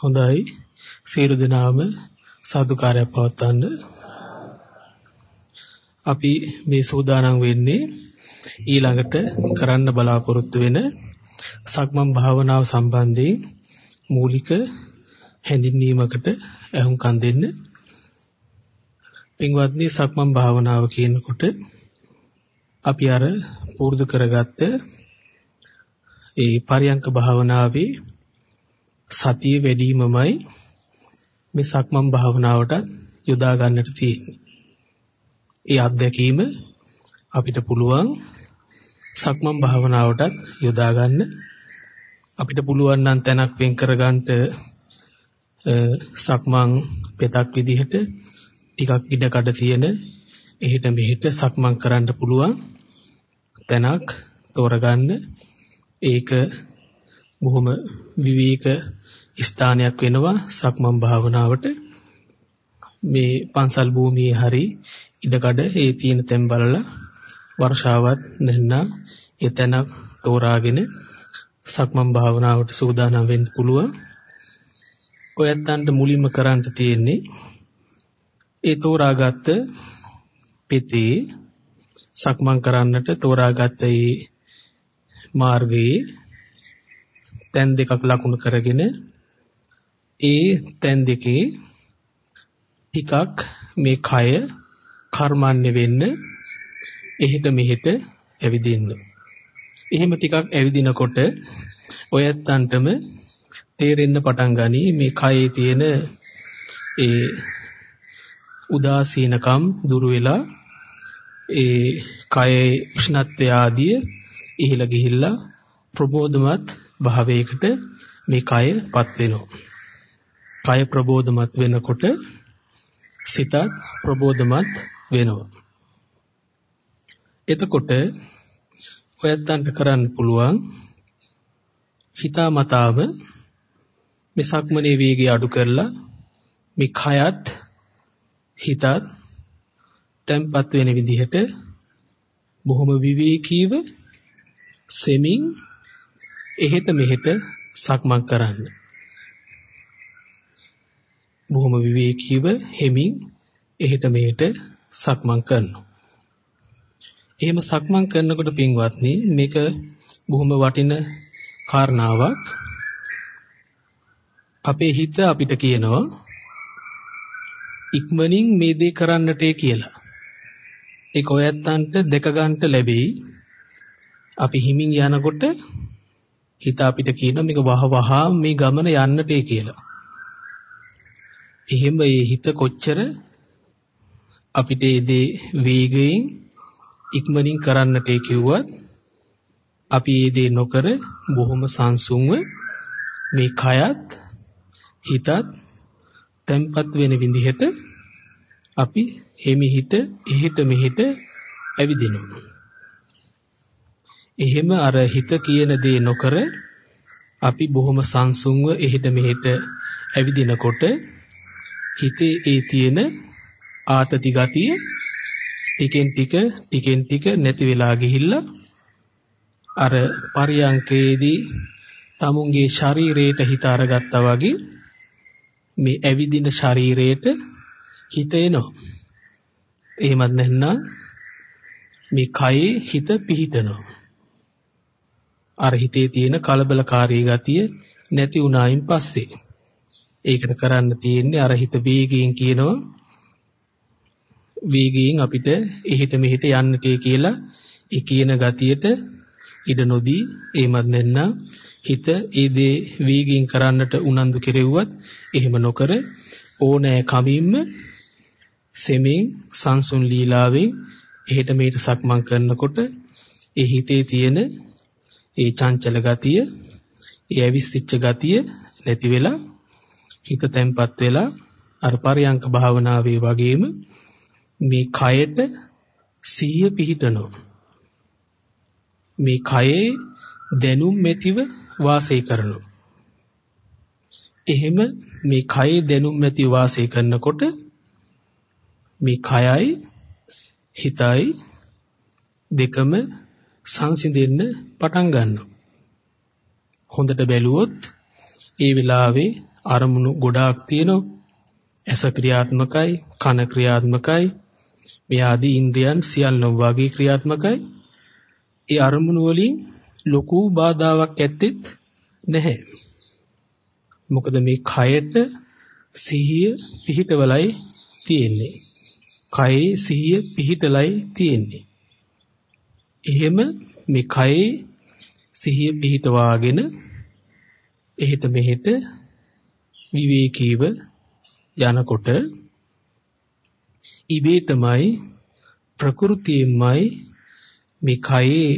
හොඳයි සියලු දෙනාම සාදුකාරයක් පවත්වන්න අපි මේ සූදානම් වෙන්නේ ඊළඟට කරන්න බලාපොරොත්තු වෙන සක්මන් භාවනාව සම්බන්ධයෙන් මූලික හැඳින්වීමකට අහුම්කම් දෙන්න. පින්වත්නි සක්මන් භාවනාව කියනකොට අපි අර පුරුදු කරගත්ත ඒ පරියංක භාවනාවේ සතිය වැඩිවීමමයි මේ සක්මන් භාවනාවට යොදා ගන්නට තියෙන්නේ. ඒ අත්දැකීම අපිට පුළුවන් සක්මන් භාවනාවට යොදා ගන්න. අපිට පුළුවන් නම් තැනක් වෙන් කරගන්න සක්මන් පෙතක් විදිහට ටිකක් ඉඩ කඩ තියෙන එහෙට මෙහෙට සක්මන් කරන්න පුළුවන් තැනක් තෝරගන්න ඒක බොහොම විවේක ස්ථානයක් වෙනවා සක්මන් භාවනාවට මේ පන්සල් භූමියේ හරි ඉඩකඩ ඒ තියෙන තැන් බලලා වර්ෂාවත් නැත්නම් එතන තෝරාගෙන සක්මන් භාවනාවට සූදානම් වෙන්න පුළුවන්. ඔයත්තන්ට මුලින්ම කරන්න තියෙන්නේ ඒ තෝරාගත්ත පෙතේ සක්මන් කරන්නට තෝරාගත්ත ඒ මාර්ගයේ තැන් දෙකක් ලකුණු කරගෙන ඒ තැන් දෙකේ ටිකක් මේ කය කර්මන්නේ වෙන්න එහෙට මෙහෙට ඇවිදින්න. එහෙම ටිකක් ඇවිදිනකොට ඔයත්තන්ටම තේරෙන්න පටන් ගනී මේ කයේ තියෙන ඒ උදාසීනකම් දුර වෙලා ඒ කයේ උෂ්ණත්වය ආදිය ඉහළ ගිහිල්ලා ප්‍රබෝධමත් භාවයකට මේ කයපත් වෙනවා. කය ප්‍රබෝධමත් වෙනකොට සිතත් ප්‍රබෝධමත් වෙනවා. එතකොට ඔයත්න්ට කරන්න පුළුවන් හිතාමතාව මේ සක්මනේ වේගය අඩු කරලා මේ කයත් හිතත් තැම්පත් වෙන විදිහට බොහොම විවේකීව සෙමින් එහෙට මෙහෙට සක්මන් කරන්න. බොහොම විවේකීව හෙමින් එහෙට මෙහෙට සක්මන් කරනවා. එහෙම සක්මන් කරනකොට පින්වත්නි මේක බොහොම වටින කාරණාවක්. අපේ හිත අපිට කියනවා ඉක්මනින් මේ දේ කරන්නටේ කියලා. ඒක ඔයත්තන්ට දෙක ගන්නට ලැබෙයි. අපි හිමින් යනකොට හිත අපිට කියනවා මේක වහ වහ මේ ගමන යන්නටේ කියලා. එහෙම ඒ හිත කොච්චර අපිට ඒ දේ වේගයෙන් ඉක්මනින් කරන්නට කිව්වත් අපි ඒ දේ නොකර බොහොම සංසුන්ව මේ කයත් හිතත් තැම්පත් වෙන විදිහට අපි හිමිහිට එහෙට මෙහෙට ඇවිදිනවා. එහෙම අර හිත කියන දේ නොකර අපි බොහොම සංසුන්ව එහෙට මෙහෙට ඇවිදිනකොට හිතේ ඒ තියෙන ආතති ගතිය ටිකෙන් ටික ටිකෙන් ටික නැති වෙලා ගිහිල්ලා අර පරියංකේදී tamunගේ ශරීරයට හිත අරගත්තා වගේ මේ ඇවිදින ශරීරයට හිත එනවා. එහෙමත් නැත්නම් මේ කයේ හිත පිහිටනවා. අර හිතේ තියෙන කලබලකාරී ගතිය නැති වුණායින් පස්සේ. ඒකට කරන්න තියෙන්නේ අර හිත වේගයෙන් කියනවා. වේගයෙන් අපිට එහෙට මෙහෙට යන්නට කියලා ඒ කියන ගතියට ඉඩ නොදී එහෙමත් නැත්නම් හිත ඒ දේ වේගයෙන් කරන්නට උනන්දු කෙරෙව්වත් එහෙම නොකර ඕනෑ කමින්ම සෙමින් සංසුන් ලීලාවෙන් එහෙට මෙහෙට සක්මන් කරනකොට ඒ හිතේ තියෙන ඒ චංචල ගතිය, ඒ ඇවිස්සිච්ච ගතිය නැති වෙලා හිත තැම්පත් වෙලා අර පරියංක භාවනාවේ වගේම මේ කයට සිහිය පිහිටනවා. මේ කයේ දැනුම් මෙතිව වාසය කරනවා. එහෙම මේ කයේ දැනුම් ඇති වාසය කරනකොට මේ කයයි හිතයි දෙකම සංසිඳෙන්න පටන් ගන්නවා. හොඳට බැලුවොත් ඒ වෙලාවේ අරමුණු ගොඩාක් තියෙනවා. ඇස ක්‍රියාත්මකයි, කන ක්‍රියාත්මකයි, මේ ආදී ඉන්ද්‍රයන් සියල්ලම වාගේ ක්‍රියාත්මකයි. ඒ අරමුණු වලින් ලොකු බාධාවක් ඇත්තෙත් නැහැ. මොකද මේ කයට සිහිය පිහිටවලයි තියෙන්නේ. කයේ සිහිය පිහිටලයි තියෙන්නේ. එහෙම මේ කයේ සිහිය පිහිටවාගෙන එහෙට මෙහෙට විවේකීව යනකොට ඉබේටමයි ප්‍රകൃතියෙන්මයි මේ කයේ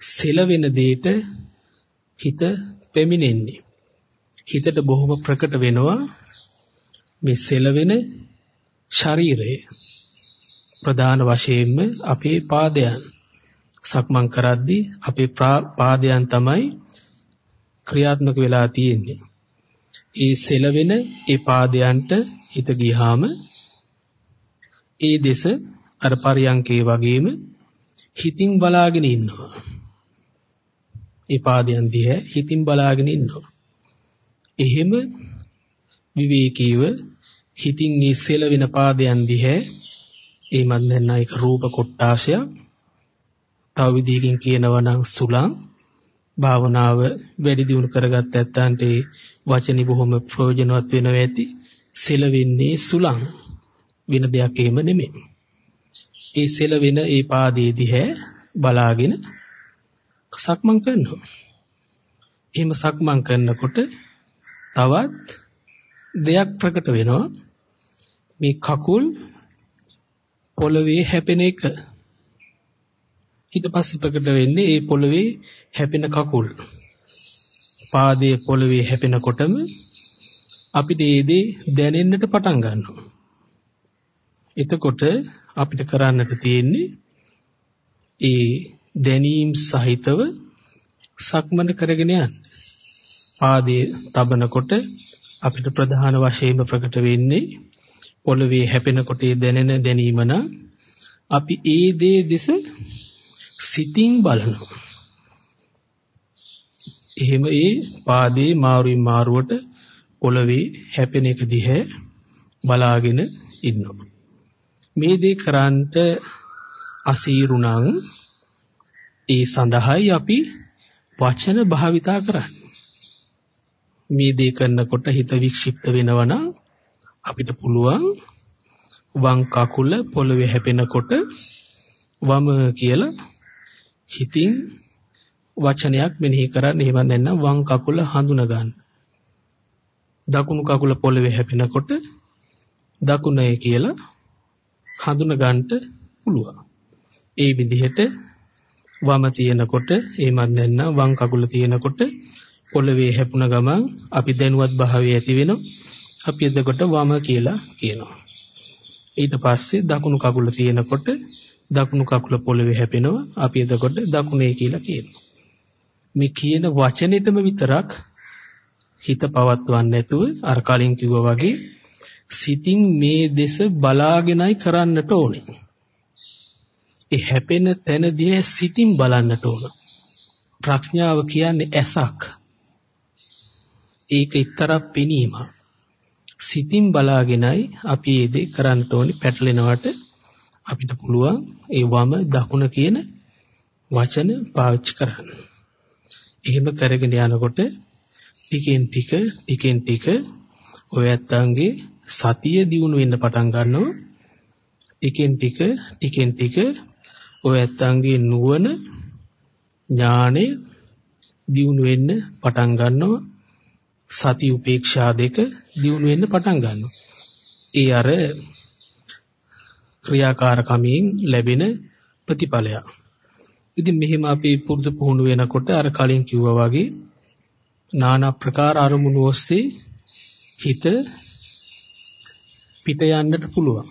සෙලවෙන දෙයට හිත පැමිණෙන්නේ. හිතට බොහොම ප්‍රකට වෙනවා මේ සෙලවෙන ශරීරය. ප්‍රධාන වශයෙන්ම අපේ පාදයන් සක්මන් කරද්දී අපේ පාදයන් තමයි ක්‍රියාත්මක වෙලා තියෙන්නේ. ඒ සෙලවෙන ඒ පාදයන්ට හිත ගියාම ඒ දෙස අර පරියංකේ වගේම හිතින් බලාගෙන ඉන්නවා. ඒ පාදයන් දිහා හිතින් බලාගෙන ඉන්නවා. එහෙම විවේකීව හිතින් ඉස්සෙල වෙන පාදයන් දිහා එමත් නැත්නම් ඒක රූප කොටාශය තව විදිහකින් කියනවා නම් සුලං භාවනාව වැඩි දියුණු කරගත්ත ඇත්තන්ට ඒ වචනේ බොහොම ප්‍රයෝජනවත් වෙනවා ඇති. සෙලවෙන්නේ සුලං වෙන දෙයක් එහෙම නෙමෙයි. ඒ සෙලවෙන ඒ පාදයේ දිහා බලාගෙන සක්මන් කරනවා. එහෙම සක්මන් කරනකොට තවත් දෙයක් ප්‍රකට වෙනවා. මේ කකුල් පොළවේ හැපෙන එක. ඊට පස්සේ ප්‍රකට වෙන්නේ ඒ පොළවේ හැපෙන කකුල්. පාදයේ පොළවේ හැපෙනකොටම අපිට ඒ දේ දැනෙන්නට පටන් ගන්නවා. එතකොට අපිට කරන්නට තියෙන්නේ ඒ දැනීම් සහිතව සක්මන කරගෙන යන්න. පාදයේ තබනකොට අපිට ප්‍රධාන වශයෙන්ම ප්‍රකට වෙන්නේ පොළවේ හැපෙනකොට දැනෙන දැනීම අපි ඒ දේ දෙස සිතින් බලනවා. එහෙම ඒ පාදේ මාරුවෙන් මාරුවට පොළවේ හැපෙන එක දිහා බලාගෙන ඉන්නවා. මේ දේ කරන්ට අසීරුණං ඒ සඳහායි අපි වචන භාවිතා කරන්නේ. මේ දේ කරනකොට හිත වික්ෂිප්ත වෙනවනම් අපිට පුළුවන් වම් කකුල පොළවේ හැපෙනකොට වම කියලා හිතින් වචනයක් මෙනෙහි කරන්න එහෙම නැත්නම් වම් කකුල හඳුනා ගන්න. දකුණු කකුල පොළවේ හැපෙනකොට දකුණේ කියලා හඳුනා ගන්නට පුළුවන්. ඒ විදිහට වම තියෙනකොට එහෙමත් නැත්නම් වම් කකුල තියෙනකොට පොළවේ හැපුණ ගමන් අපි දැනුවත් භාවයේ ඇති වෙනවා. අපි එතකොට වම කියලා කියනවා. ඊට පස්සේ දකුණු කකුල තියෙනකොට දකුණු කකුල පොළවේ හැපෙනවා. අපි එතකොට දකුණේ කියලා කියනවා. මේ කියන වචනෙටම විතරක් හිත පවත්වන්නේ නැතුව අර කලින් කිව්වා වගේ සිතින් මේ දෙස බලාගෙනයි කරන්නට ඕනේ. ඒ හැපෙන තැනදී සිතින් බලන්නට ඕන. ප්‍රඥාව කියන්නේ ඇසක්. ඒක එක්තරා පෙනීමක්. සිතින් බලාගෙනයි අපි මේ දේ කරන්න ඕනි පැටලෙනවට අපිට පුළුවන් ඒ වම දකුණ කියන වචන පාවිච්චි කරන්න. එහෙම කරගෙන යනකොට ටිකෙන් ටික ටිකෙන් ටික ඔය ඇත්තන්ගේ සතිය දියුණු වෙන්න පටන් ගන්නවා. ටිකෙන් ටික ටිකෙන් ටික ඔය ඇත්තන්ගේ නුවණ ඥානෙ දියුණු වෙන්න පටන් ගන්නවා. සති උපේක්ෂා දෙක දියුණු වෙන්න පටන් ගන්නවා. ඒ අර ක්‍රියාකාරකමෙන් ලැබෙන ප්‍රතිඵලයක්. ඉතින් මෙහෙම අපි පුරුදු පුහුණු වෙනකොට අර කලින් කිව්වා වගේ নানা ප්‍රකාර අරමුණු ඔස්සේ හිත පිට යන්නට පුළුවන්.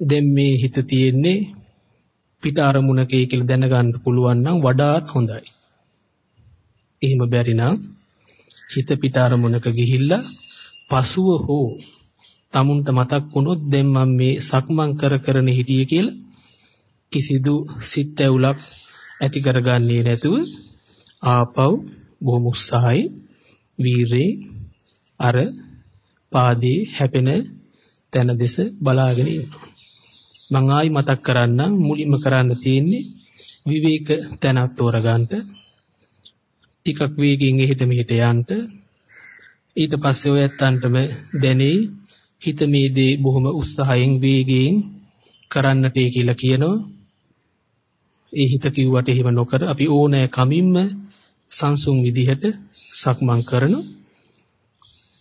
දැන් මේ හිත තියෙන්නේ පිට අරමුණකේ කියලා දැනගන්න පුළුවන් නම් වඩාත් හොඳයි. එහෙම බැරි නම් හිත පිට අරමුණක ගිහිල්ලා පසුව හෝ tamunට මතක් වුණොත් දැන් මම මේ සක්මන් කර කරන හිටියේ කියලා කිසිදු සිත් ඇවුලක් ඇති කරගන්නේ නැතුව ආපව් බොහොම උත්සාහයි වීරේ අර පාදේ හැපෙන තැන දෙස බලාගෙන ඉන්නවා. මං ආයි මතක් කරන්නම් මුලින්ම කරන්න තියෙන්නේ විවේක තැනක් තෝරගන්න. ටිකක් වේගෙන් එහෙට මෙහෙට යන්න. ඊට පස්සේ ඔය ඇත්තන්ටම දැනේ හිත මේ දේ බොහොම උත්සාහයෙන් වේගයෙන් කරන්නට කියලා කියනවා. ඒ හිත කිව්වට එහෙම නොකර අපි ඕනෑ කමින්ම සංසුන් විදිහට සක්මන් කරනවා.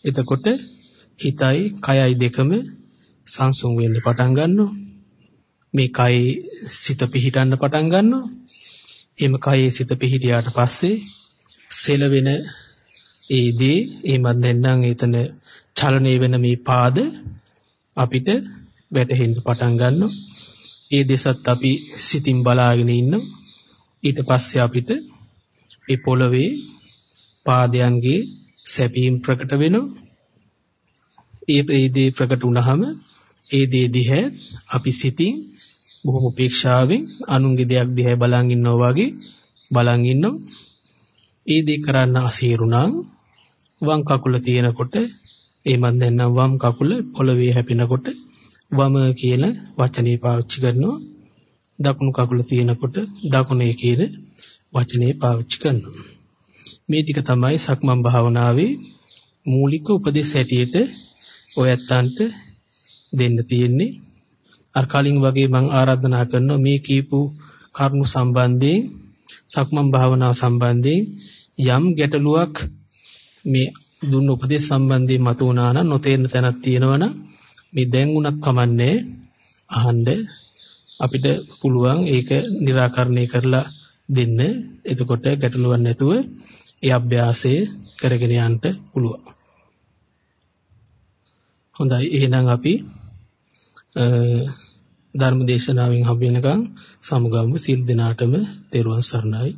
එතකොට හිතයි කයයි දෙකම සංසුන් වෙන්න පටන් ගන්නවා. මේ කයේ සිත පිහිටන්න පටන් ගන්නවා. එimhe කයේ සිත පිහිටියාට පස්සේ සෙලවෙන ඒ දේ එහෙමත් නැත්නම් එතන චලනය වෙන මේ පාද අපිට වැටහෙන්න පටන් ගන්නවා. ඒ දෙසත් අපි සිතින් බලාගෙන ඉන්නවා. ඊට පස්සේ අපිට ඒ පොළවේ පාදයන්ගේ සැපීම් ප්‍රකට වෙනවා. ඒ ඒ දේ ප්‍රකට වුණාම ඒ දේ දිහා අපි සිතින් බොහොම උපේක්ෂාවෙන් අනුන්ගේ දෙයක් දිහා බලන් ඉන්නවා වගේ බලන් ඉන්නවා. ඒ දේ කරන්න අසීරු නම් වම් කකුල තියෙනකොට එහෙමත් නැත්නම් වම් කකුල පොළවේ හැපෙනකොට වම කියන වචනේ පාවිච්චි කරනවා. දකුණු කකුල තියෙනකොට දකුණේ කියන වචනේ පාවිච්චි කරනවා. මේ ටික තමයි සක්මන් භාවනාවේ මූලික උපදේශ හැටියට ඔය ඇත්තන්ට දෙන්න තියෙන්නේ. අර කලින් වගේ මම ආරාධනා කරනවා මේ කීපු කරුණු සම්බන්ධයෙන් සක්මන් භාවනාව සම්බන්ධයෙන් යම් ගැටලුවක් මේ දුන්න උපදේශ සම්බන්ධයෙන් මතුවනා නම් නොතේරෙන තැනක් තියෙනවනම් මේ දැන් උනත් කමන්නේ අහන්න අපිට පුළුවන් ඒක निराකරණය කරලා දෙන්න. එතකොට ගැටලුවක් නැතුව ඒ අභ්‍යාසය කරගෙන යන්න පුළුවන්. හොඳයි එහෙනම් අපි ධර්ම දේශනාවෙන් හම්බ වෙනකන් සමුගම්ම සිල් දිනාටම තෙරුවන් සරණයි